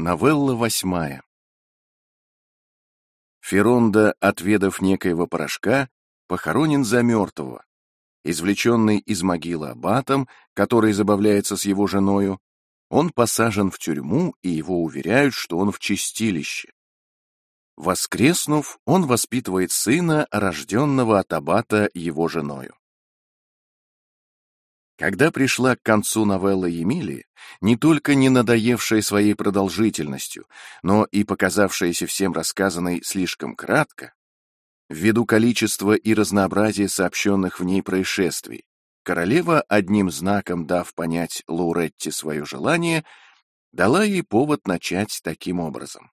Новелла восьмая. Феронда, отведав некоего порошка, похоронен за мертвого. Извлеченный из могилы аббатом, который забавляется с его женою, он посажен в тюрьму, и его уверяют, что он в чистилище. Воскреснув, он воспитывает сына, рожденного от аббата его женою. Когда пришла к концу новелла Емили, не только не надоевшая своей продолжительностью, но и показавшаяся всем рассказанной слишком кратко, ввиду количества и разнообразия сообщенных в ней происшествий, королева, одним знаком дав понять Лауретти свое желание, дала ей повод начать таким образом.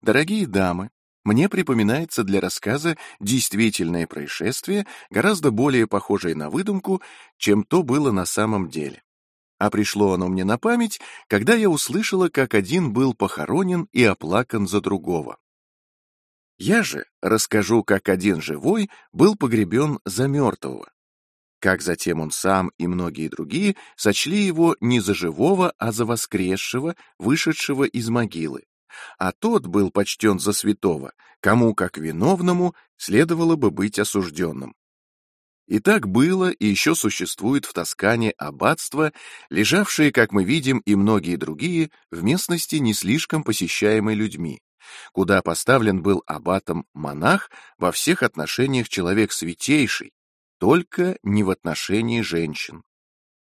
«Дорогие дамы, мне припоминается для рассказа действительное происшествие, гораздо более похожее на выдумку, чем то было на самом деле. А пришло оно мне на память, когда я услышала, как один был похоронен и оплакан за другого. Я же расскажу, как один живой был погребен за мертвого. Как затем он сам и многие другие сочли его не за живого, а за воскресшего, вышедшего из могилы, а тот был почтен за святого, кому, как виновному, следовало бы быть осужденным. И так было и еще существует в Тоскане аббатство, лежавшее, как мы видим, и многие другие, в местности не слишком посещаемой людьми, куда поставлен был аббатом монах во всех отношениях человек святейший, только не в отношении женщин.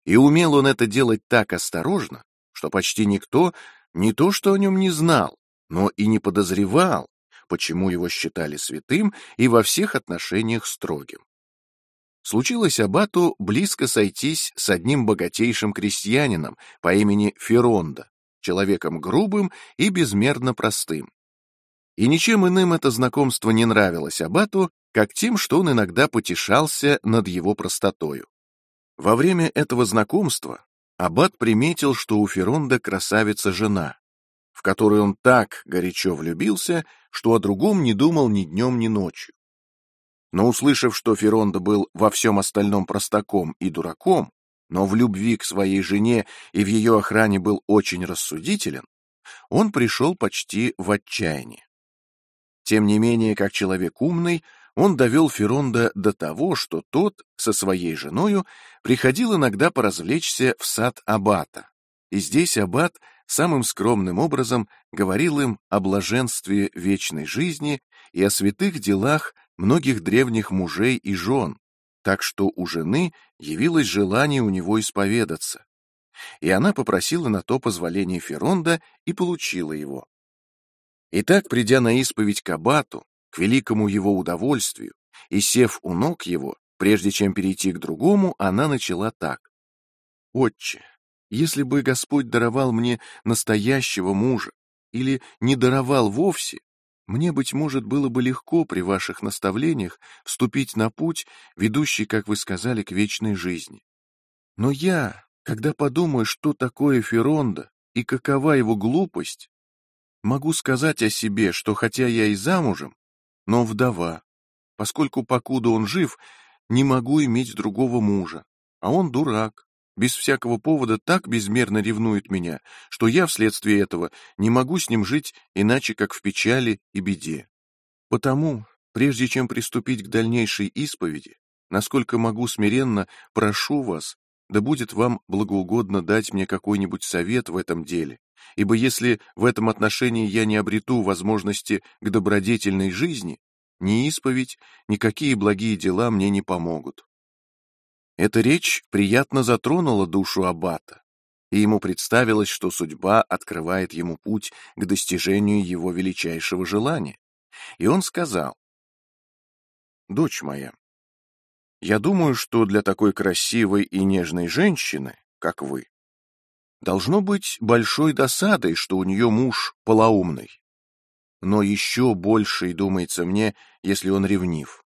И умел он это делать так осторожно, что почти никто не то что о нем не знал, но и не подозревал, почему его считали святым и во всех отношениях строгим. Случилось аббату близко сойтись с одним богатейшим крестьянином по имени Феронда, человеком грубым и безмерно простым. И ничем иным это знакомство не нравилось аббату, как тем, что он иногда потешался над его простотою. Во время этого знакомства аббат приметил, что у Феронда красавица жена, в которую он так горячо влюбился, что о другом не думал ни днем, ни ночью. Но услышав, что Феронда был во всем остальном простаком и дураком, но в любви к своей жене и в ее охране был очень рассудителен, он пришел почти в отчаяние. Тем не менее, как человек умный, он довел Феронда до того, что тот со своей женою приходил иногда поразвлечься в сад аббата. И здесь аббат самым скромным образом говорил им о блаженстве вечной жизни и о святых делах многих древних мужей и жен, так что у жены явилось желание у него исповедаться. И она попросила на то позволение Феронда и получила его. Итак, придя на исповедь к аббату, к великому его удовольствию, и сев у ног его, прежде чем перейти к другому, она начала так. «Отче, если бы Господь даровал мне настоящего мужа или не даровал вовсе, мне, быть может, было бы легко при ваших наставлениях вступить на путь, ведущий, как вы сказали, к вечной жизни. Но я, когда подумаю, что такое Феронда и какова его глупость, могу сказать о себе, что хотя я и замужем, но вдова, поскольку покуда он жив, не могу иметь другого мужа, а он дурак, без всякого повода так безмерно ревнует меня, что я вследствие этого не могу с ним жить иначе, как в печали и беде. Потому, прежде чем приступить к дальнейшей исповеди, насколько могу смиренно, прошу вас, да будет вам благоугодно дать мне какой-нибудь совет в этом деле, ибо если в этом отношении я не обрету возможности к добродетельной жизни, ни исповедь, никакие благие дела мне не помогут. Эта речь приятно затронула душу аббата, и ему представилось, что судьба открывает ему путь к достижению его величайшего желания. И он сказал, «Дочь моя, я думаю, что для такой красивой и нежной женщины, как вы, должно быть большой досадой, что у нее муж полоумный. Но еще большей, думается мне, если он ревнив.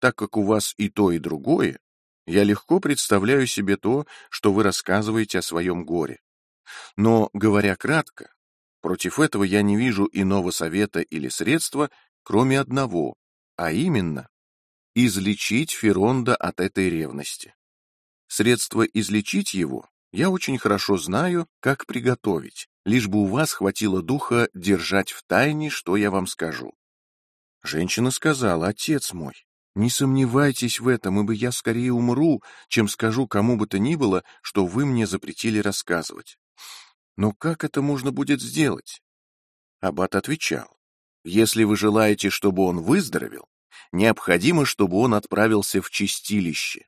Так как у вас и то, и другое, я легко представляю себе то, что вы рассказываете о своем горе. Но, говоря кратко, против этого я не вижу иного совета или средства, кроме одного, а именно излечить Феронда от этой ревности. Средство излечить его я очень хорошо знаю, как приготовить, лишь бы у вас хватило духа держать в тайне, что я вам скажу. Женщина сказала, отец мой, не сомневайтесь в этом, ибо я скорее умру, чем скажу кому бы то ни было, что вы мне запретили рассказывать. Но как это можно будет сделать? Аббат отвечал, если вы желаете, чтобы он выздоровел, необходимо, чтобы он отправился в чистилище.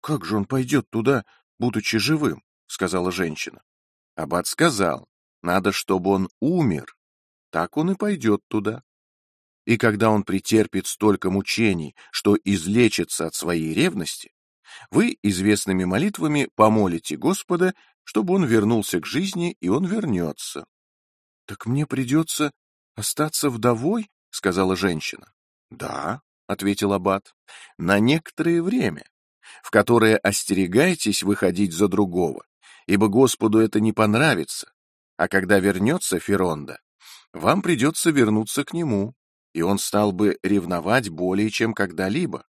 Как же он пойдет туда, будучи живым? сказала женщина. Аббат сказал, надо, чтобы он умер. Так он и пойдет туда. И когда он претерпит столько мучений, что излечится от своей ревности, вы известными молитвами помолите Господа, чтобы он вернулся к жизни, и он вернется. — Так мне придется остаться вдовой? — сказала женщина. — Да, — ответил Аббат, — на некоторое время, в которое остерегайтесь выходить за другого, ибо Господу это не понравится, а когда вернется Феронда, вам придется вернуться к нему, и он стал бы ревновать более, чем когда-либо.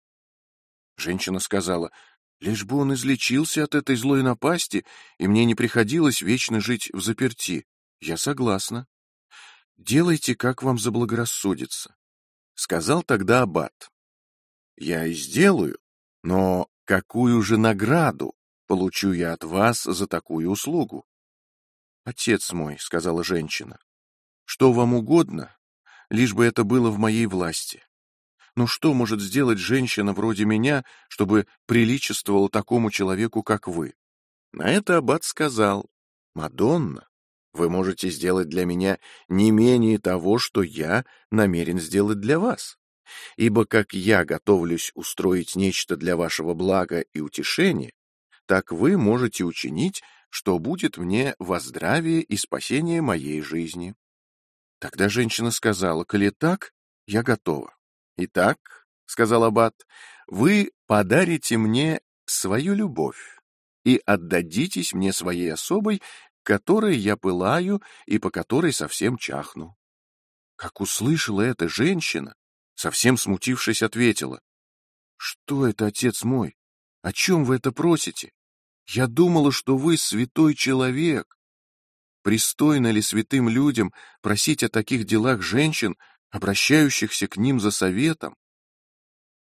Женщина сказала, лишь бы он излечился от этой злой напасти, и мне не приходилось вечно жить в заперти. Я согласна. Делайте, как вам заблагорассудится. Сказал тогда Аббат. Я и сделаю, но какую же награду получу я от вас за такую услугу? Отец мой, сказала женщина, что вам угодно, лишь бы это было в моей власти. Но что может сделать женщина вроде меня, чтобы приличествовала такому человеку, как вы? На это аббат сказал, «Мадонна, вы можете сделать для меня не менее того, что я намерен сделать для вас. Ибо как я готовлюсь устроить нечто для вашего блага и утешения, так вы можете учинить, что будет мне во здравие и спасение моей жизни. Тогда женщина сказала, коли так, я готова. Итак, — сказал Аббат, — вы подарите мне свою любовь и отдадитесь мне своей особой, которой я пылаю и по которой совсем чахну. Как услышала эта женщина, совсем смутившись, ответила, «Что это, отец мой? О чем вы это просите? Я думала, что вы святой человек, Пристойно ли святым людям просить о таких делах женщин, обращающихся к ним за советом?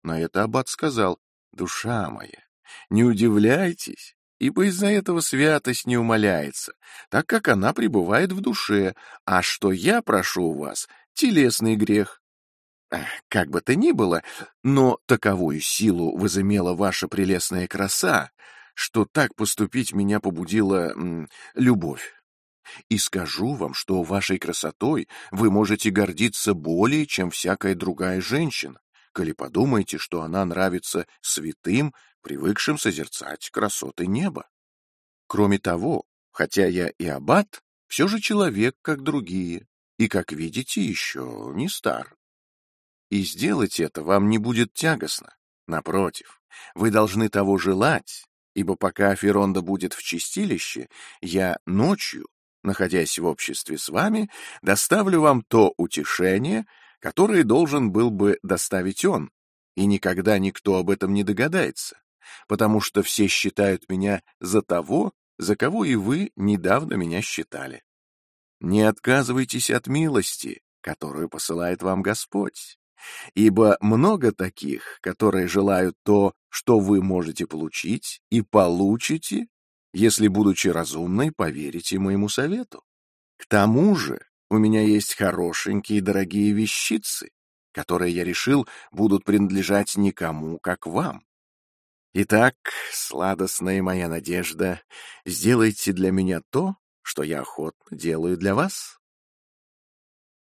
На это аббат сказал, «Душа моя, не удивляйтесь, ибо из-за этого святость не умаляется, так как она пребывает в душе, а что я прошу у вас, телесный грех. Как бы то ни было, но таковую силу возымела ваша прелестная краса, что так поступить меня побудила любовь. И скажу вам, что вашей красотой вы можете гордиться более, чем всякая другая женщина, коли подумаете, что она нравится святым, привыкшим созерцать красоты неба. Кроме того, хотя я и аббат, все же человек, как другие, и, как видите, еще не стар. И сделать это вам не будет тягостно. Напротив, вы должны того желать, ибо пока Феронда будет в чистилище, я ночью находясь в обществе с вами, доставлю вам то утешение, которое должен был бы доставить он, и никогда никто об этом не догадается, потому что все считают меня за того, за кого и вы недавно меня считали. Не отказывайтесь от милости, которую посылает вам Господь, ибо много таких, которые желают то, что вы можете получить, и получите, если, будучи разумной, поверите моему совету. К тому же у меня есть хорошенькие дорогие вещицы, которые, я решил, будут принадлежать никому, как вам. Итак, сладостная моя надежда, сделайте для меня то, что я охотно делаю для вас.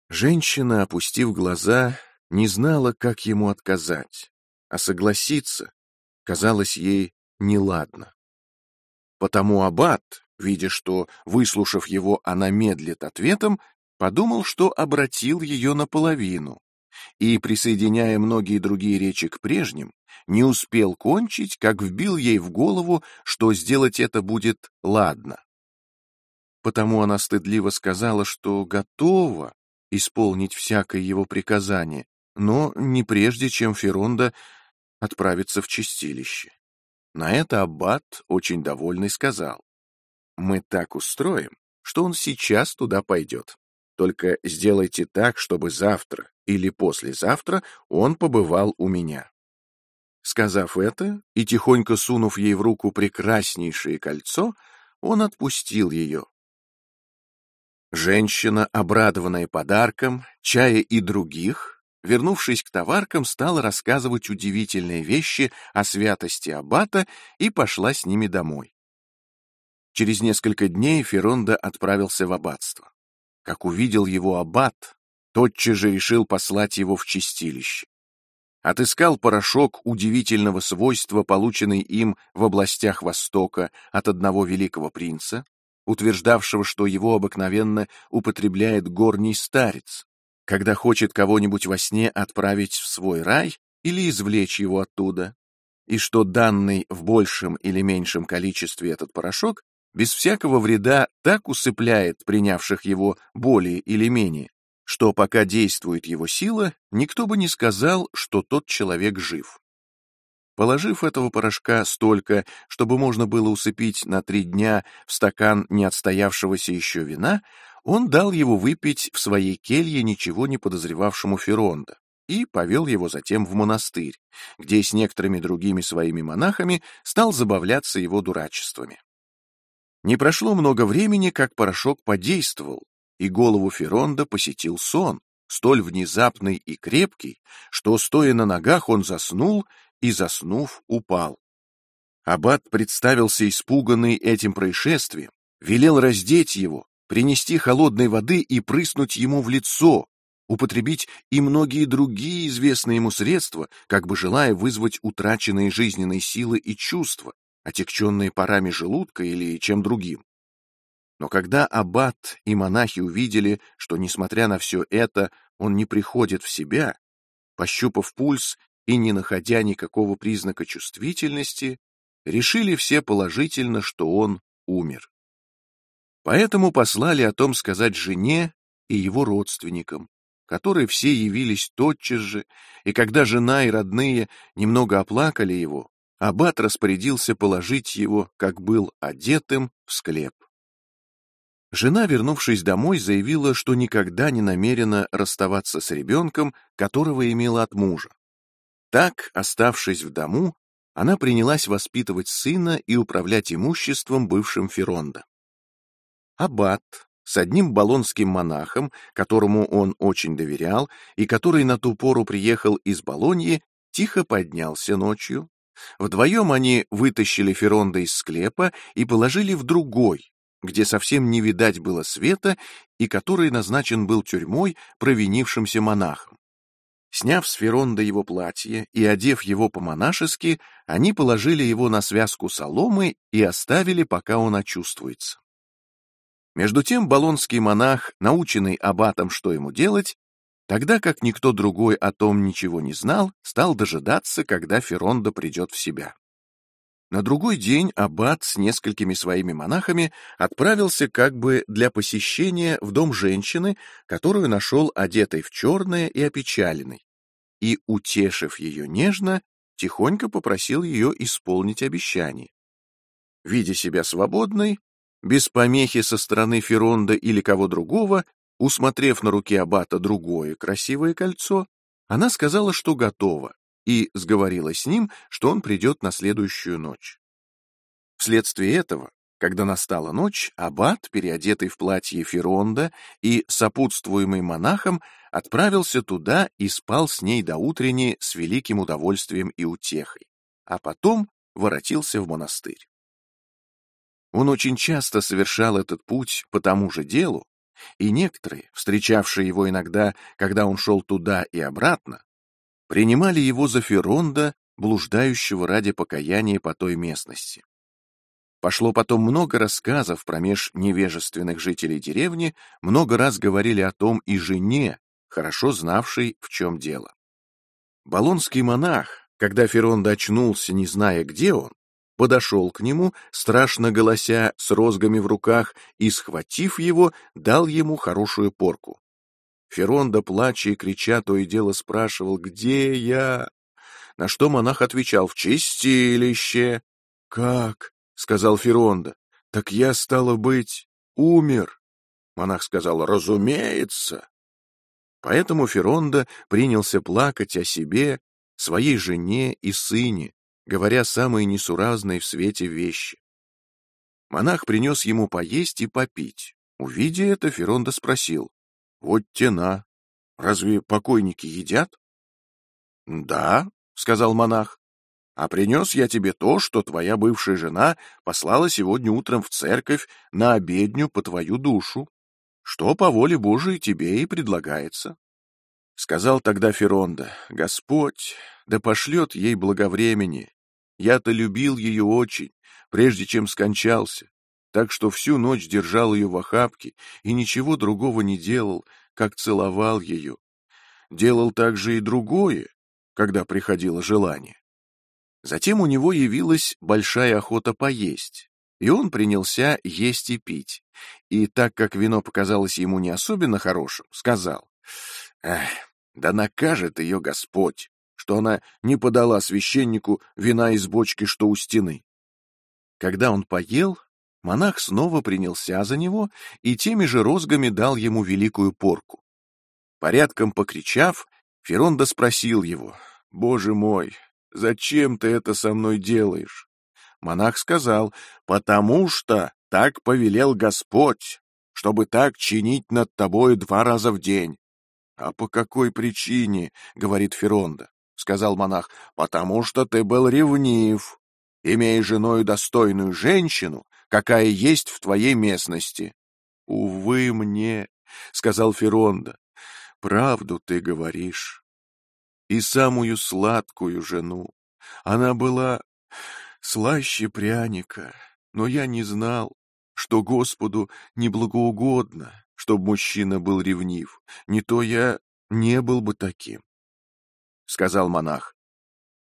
Женщина, опустив глаза, не знала, как ему отказать, а согласиться казалось ей неладно. Потому аббат, видя, что, выслушав его, она медлит ответом, подумал, что обратил ее наполовину, и, присоединяя многие другие речи к прежним, не успел кончить, как вбил ей в голову, что сделать это будет ладно. Потому она стыдливо сказала, что готова исполнить всякое его приказание, но не прежде, чем Феронда отправится в чистилище. На это аббат, очень довольный, сказал, «Мы так устроим, что он сейчас туда пойдет. Только сделайте так, чтобы завтра или послезавтра он побывал у меня. Сказав это и тихонько сунув ей в руку прекраснейшее кольцо, он отпустил ее. Женщина, обрадованная подарком, чая и других, вернувшись к товаркам, стала рассказывать удивительные вещи о святости аббата и пошла с ними домой. Через несколько дней Феронда отправился в аббатство. Как увидел его аббат, тотчас же решил послать его в чистилище. Отыскал порошок удивительного свойства, полученный им в областях Востока от одного великого принца, утверждавшего, что его обыкновенно употребляет горний старец, когда хочет кого-нибудь во сне отправить в свой рай или извлечь его оттуда, и что данный в большем или меньшем количестве этот порошок без всякого вреда так усыпляет принявших его более или менее, что пока действует его сила, никто бы не сказал, что тот человек жив. Положив этого порошка столько, чтобы можно было усыпить на три дня в стакан не отстоявшегося еще вина, он дал его выпить в своей келье ничего не подозревавшему Феронда и повел его затем в монастырь, где с некоторыми другими своими монахами стал забавляться его дурачествами. Не прошло много времени, как порошок подействовал, и голову Феронда посетил сон, столь внезапный и крепкий, что, стоя на ногах, он заснул и, заснув, упал. Аббат представился испуганный этим происшествием, велел раздеть его, принести холодной воды и прыснуть ему в лицо, употребить и многие другие известные ему средства, как бы желая вызвать утраченные жизненные силы и чувства, отягченные парами желудка или чем другим. Но когда аббат и монахи увидели, что, несмотря на все это, он не приходит в себя, пощупав пульс и не находя никакого признака чувствительности, решили все положительно, что он умер. Поэтому послали о том сказать жене и его родственникам, которые все явились тотчас же, и когда жена и родные немного оплакали его, аббат распорядился положить его, как был одетым, в склеп. Жена, вернувшись домой, заявила, что никогда не намерена расставаться с ребенком, которого имела от мужа. Так, оставшись в дому, она принялась воспитывать сына и управлять имуществом бывшим Феронда. Аббат с одним болонским монахом, которому он очень доверял и который на ту пору приехал из Болоньи, тихо поднялся ночью, Вдвоем они вытащили Феронда из склепа и положили в другой, где совсем не видать было света и который назначен был тюрьмой провинившимся монахом. Сняв с Феронда его платье и одев его по-монашески, они положили его на связку соломы и оставили, пока он очувствуется. Между тем болонский монах, наученный аббатом, что ему делать, Тогда как никто другой о том ничего не знал, стал дожидаться, когда Феронда придет в себя. На другой день аббат с несколькими своими монахами отправился как бы для посещения в дом женщины, которую нашел одетой в черное и опечаленной, и, утешив ее нежно, тихонько попросил ее исполнить обещание. Видя себя свободной, без помехи со стороны Феронда или кого другого, Усмотрев на руке аббата другое красивое кольцо, она сказала, что готова, и сговорила с ним, что он придет на следующую ночь. Вследствие этого, когда настала ночь, аббат, переодетый в платье Феронда и сопутствуемый монахом, отправился туда и спал с ней до утренней с великим удовольствием и утехой, а потом воротился в монастырь. Он очень часто совершал этот путь по тому же делу, и некоторые, встречавшие его иногда, когда он шел туда и обратно, принимали его за Феронда, блуждающего ради покаяния по той местности. Пошло потом много рассказов промеж невежественных жителей деревни, много раз говорили о том и жене, хорошо знавшей, в чем дело. Болонский монах, когда Феронда очнулся, не зная, где он, подошел к нему, страшно голося с розгами в руках, и, схватив его, дал ему хорошую порку. Феронда, плача и крича, то и дело спрашивал, где я? На что монах отвечал, в чистилище. Как? — сказал Феронда. Так я, стало быть, умер. Монах сказал, разумеется. Поэтому Феронда принялся плакать о себе, своей жене и сыне, говоря самые несуразные в свете вещи. Монах принес ему поесть и попить. Увидя это, Феронда спросил, «Вот тена, разве покойники едят?» «Да», — сказал монах, «а принес я тебе то, что твоя бывшая жена послала сегодня утром в церковь на обедню по твою душу, что по воле Божией тебе и предлагается». Сказал тогда Феронда, «Господь, да пошлет ей благовремени. Я-то любил ее очень, прежде чем скончался, так что всю ночь держал ее в охапке и ничего другого не делал, как целовал ее. Делал также и другое, когда приходило желание. Затем у него явилась большая охота поесть, и он принялся есть и пить. И так как вино показалось ему не особенно хорошим, сказал, «Эх, да накажет ее Господь, что она не подала священнику вина из бочки, что у стены». Когда он поел, монах снова принялся за него и теми же розгами дал ему великую порку. Порядком покричав, Феронда спросил его, «Боже мой, зачем ты это со мной делаешь?» Монах сказал, «Потому что так повелел Господь, чтобы так чинить над тобой два раза в день». «А по какой причине?» — говорит Феронда. Сказал монах, «Потому что ты был ревнив, имея женой достойную женщину, какая есть в твоей местности». «Увы мне», — сказал Феронда, — «правду ты говоришь. И самую сладкую жену. Она была слаще пряника, но я не знал, что Господу неблагоугодно, чтобы мужчина был ревнив, не то я не был бы таким. Сказал монах,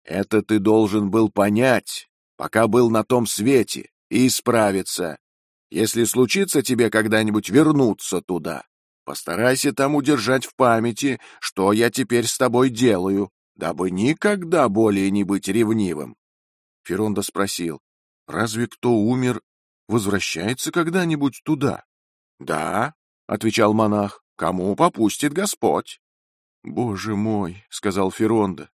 это ты должен был понять, пока был на том свете, и исправиться. Если случится тебе когда-нибудь вернуться туда, постарайся там удержать в памяти, что я теперь с тобой делаю, дабы никогда более не быть ревнивым. Феронда спросил, разве кто умер, возвращается когда-нибудь туда? Да, отвечал монах, кому попустит Господь. Боже мой, сказал Феронда,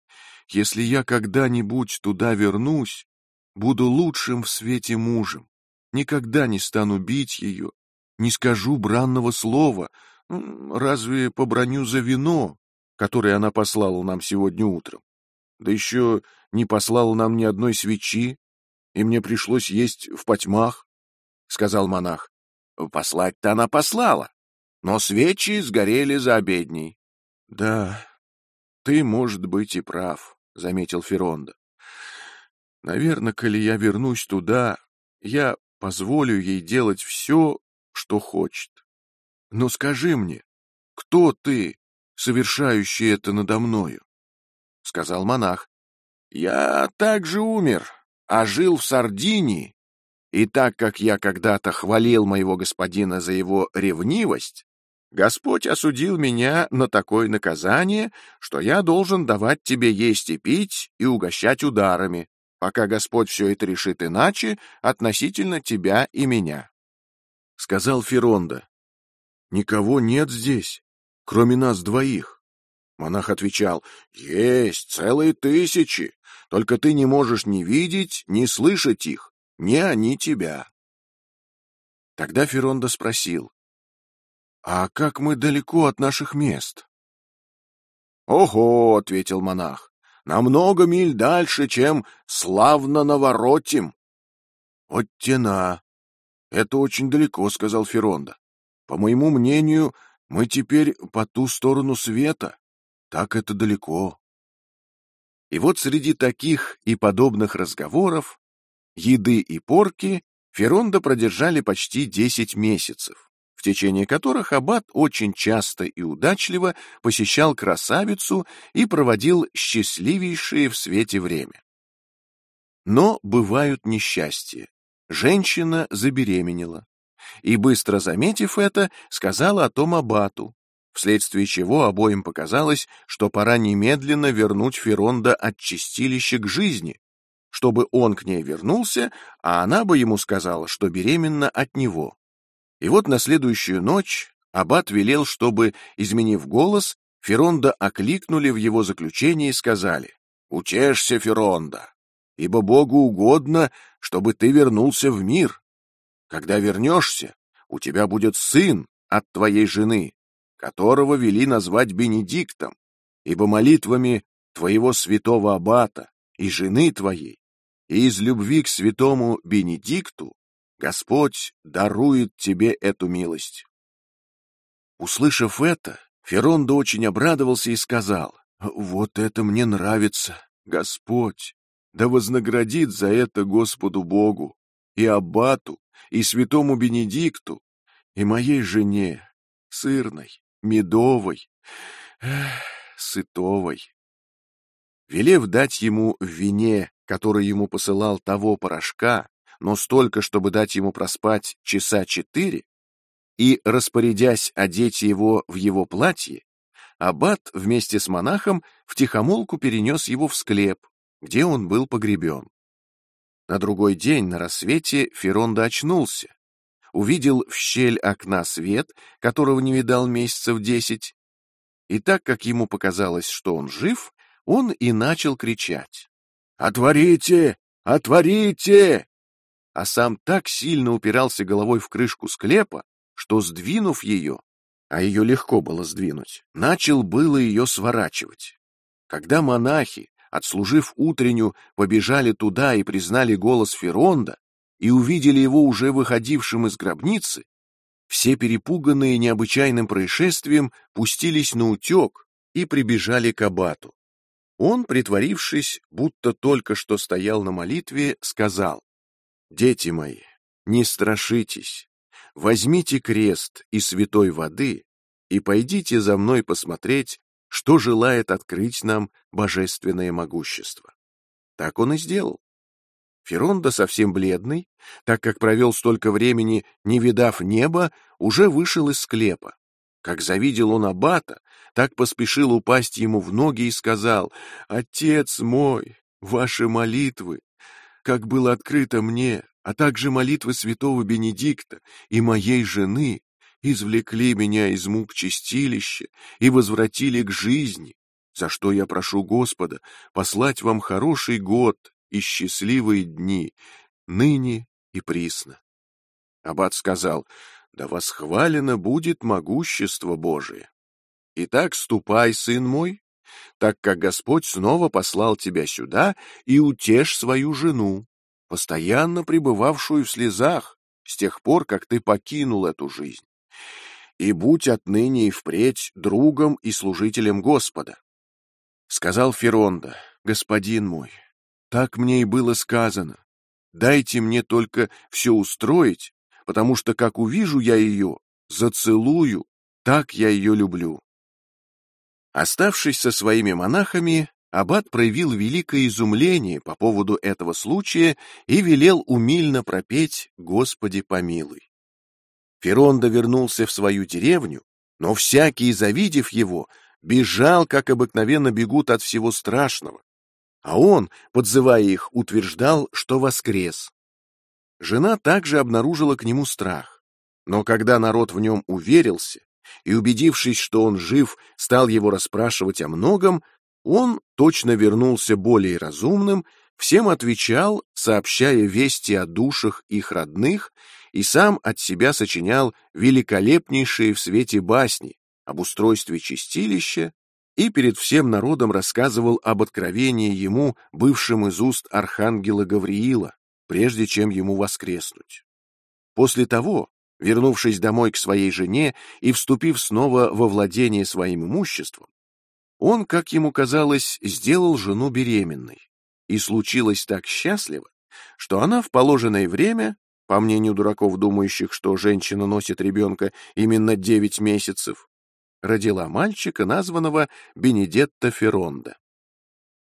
если я когда-нибудь туда вернусь, буду лучшим в свете мужем, никогда не стану бить ее, не скажу бранного слова, разве поброню за вино, которое она послала нам сегодня утром. Да еще не послала нам ни одной свечи, и мне пришлось есть в потьмах, — сказал монах. — Послать-то она послала, но свечи сгорели за обедней. — Да, ты, может быть, и прав, — заметил Феронда. — Наверное, коли я вернусь туда, я позволю ей делать все, что хочет. Но скажи мне, кто ты, совершающий это надо мною? — сказал монах. — Я также умер, а жил в Сардинии, и так как я когда-то хвалил моего господина за его ревнивость, Господь осудил меня на такое наказание, что я должен давать тебе есть и пить и угощать ударами, пока Господь все это решит иначе относительно тебя и меня. Сказал Феронда, «Никого нет здесь, кроме нас двоих». Монах отвечал, «Есть целые тысячи, только ты не можешь ни видеть, ни слышать их, ни они тебя». Тогда Феронда спросил, «А как мы далеко от наших мест?» «Ого!» — ответил монах. «На много миль дальше, чем славно наворотим». «Вот тена! Это очень далеко», — сказал Феронда. «По моему мнению, мы теперь по ту сторону света. Так это далеко». И вот среди таких и подобных разговоров, еды и порки Феронда продержали почти десять месяцев течение которых аббат очень часто и удачливо посещал красавицу и проводил счастливейшее в свете время. Но бывают несчастья. Женщина забеременела. И, быстро заметив это, сказала о том аббату, вследствие чего обоим показалось, что пора немедленно вернуть Феронда от чистилища к жизни, чтобы он к ней вернулся, а она бы ему сказала, что беременна от него. И вот на следующую ночь аббат велел, чтобы, изменив голос, Феронда окликнули в его заключение и сказали, «Утешься, Феронда, ибо Богу угодно, чтобы ты вернулся в мир. Когда вернешься, у тебя будет сын от твоей жены, которого вели назвать Бенедиктом, ибо молитвами твоего святого аббата и жены твоей, и из любви к святому Бенедикту Господь дарует тебе эту милость. Услышав это, Феронда очень обрадовался и сказал, «Вот это мне нравится, Господь! Да вознаградит за это Господу Богу, и Аббату, и святому Бенедикту, и моей жене, сырной, медовой, эх, сытовой». Велев дать ему в вине, который ему посылал того порошка, но столько, чтобы дать ему проспать часа четыре, и, распорядясь одеть его в его платье, аббат вместе с монахом втихомолку перенес его в склеп, где он был погребен. На другой день на рассвете Феронда очнулся, увидел в щель окна свет, которого не видал месяцев десять, и так как ему показалось, что он жив, он и начал кричать. «Отворите! Отворите!» А сам так сильно упирался головой в крышку склепа, что, сдвинув ее, а ее легко было сдвинуть, начал было ее сворачивать. Когда монахи, отслужив утреннюю, побежали туда и признали голос Феронда, и увидели его уже выходившим из гробницы, все перепуганные необычайным происшествием пустились на утек и прибежали к абату. Он, притворившись, будто только что стоял на молитве, сказал, «Дети мои, не страшитесь, возьмите крест и святой воды и пойдите за мной посмотреть, что желает открыть нам божественное могущество. Так он и сделал. Феронда, совсем бледный, так как провел столько времени, не видав неба, уже вышел из склепа. Как завидел он аббата, так поспешил упасть ему в ноги и сказал, «Отец мой, ваши молитвы, как было открыто мне, а также молитвы святого Бенедикта и моей жены извлекли меня из мук чистилища и возвратили к жизни, за что я прошу Господа послать вам хороший год и счастливые дни, ныне и присно. Аббат сказал, да восхвалено будет могущество Божие. Итак, ступай, сын мой, так как Господь снова послал тебя сюда и утешь свою жену, постоянно пребывавшую в слезах с тех пор, как ты покинул эту жизнь. И будь отныне и впредь другом и служителем Господа. Сказал Феронда, господин мой, так мне и было сказано. Дайте мне только все устроить, потому что, как увижу я ее, зацелую, так я ее люблю. Оставшись со своими монахами, Аббат проявил великое изумление по поводу этого случая и велел умильно пропеть «Господи помилуй». Феронда вернулся в свою деревню, но всякий, завидев его, бежал, как обыкновенно бегут от всего страшного, а он, подзывая их, утверждал, что воскрес. Жена также обнаружила к нему страх, но когда народ в нем уверился и, убедившись, что он жив, стал его расспрашивать о многом, он точно вернулся более разумным, всем отвечал, сообщая вести о душах их родных, и сам от себя сочинял великолепнейшие в свете басни об устройстве чистилища и перед всем народом рассказывал об откровении ему, бывшем из уст архангела Гавриила, прежде чем ему воскреснуть. После того, вернувшись домой к своей жене и вступив снова во владение своим имуществом, он, как ему казалось, сделал жену беременной. И случилось так счастливо, что она в положенное время, по мнению дураков, думающих, что женщина носит ребенка именно девять месяцев, родила мальчика, названного Бенедетто Феронда.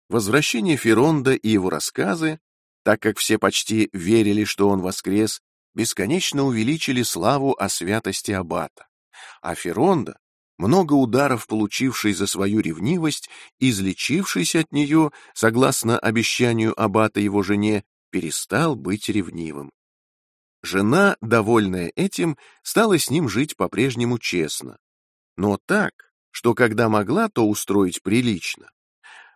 Возвращение Феронда и его рассказы, так как все почти верили, что он воскрес, бесконечно увеличили славу о святости аббата, а Феронда, много ударов получивший за свою ревнивость, излечившись от нее, согласно обещанию аббата его жене, перестал быть ревнивым. Жена, довольная этим, стала с ним жить по-прежнему честно, но так, что когда могла, то устроить прилично.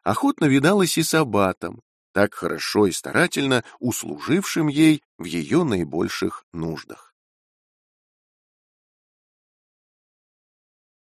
Охотно видалась и с аббатом, так хорошо и старательно услужившим ей в ее наибольших нуждах.